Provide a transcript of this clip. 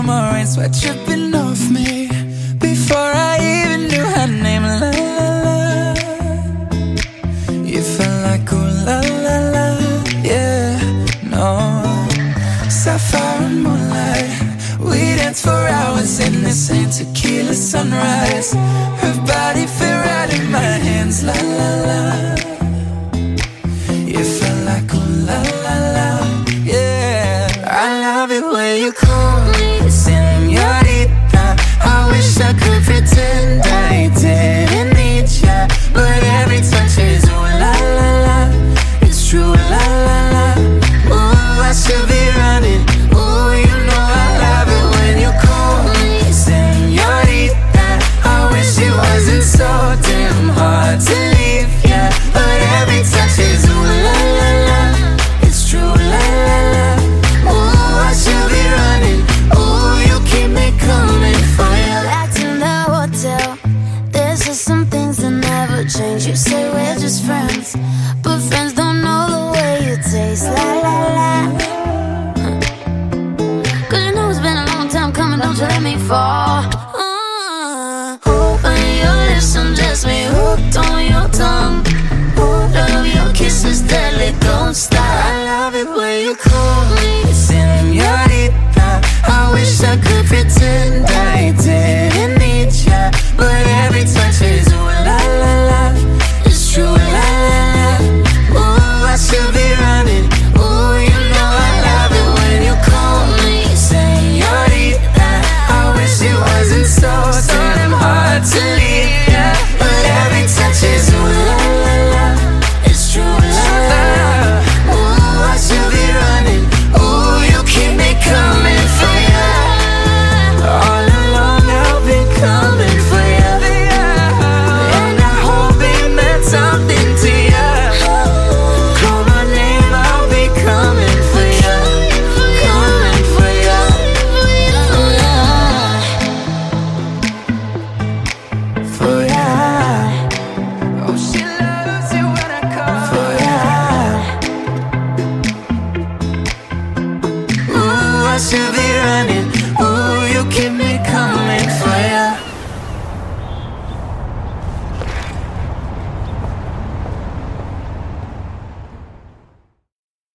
summer rain, sweat dripping off me Before I even knew her name, la la la. You felt like ooh la la la, yeah, no. Sapphire and moonlight, we danced for hours in this ain't tequila sunrise. Her body. you say persevere and it. Ooh, you keep me coming.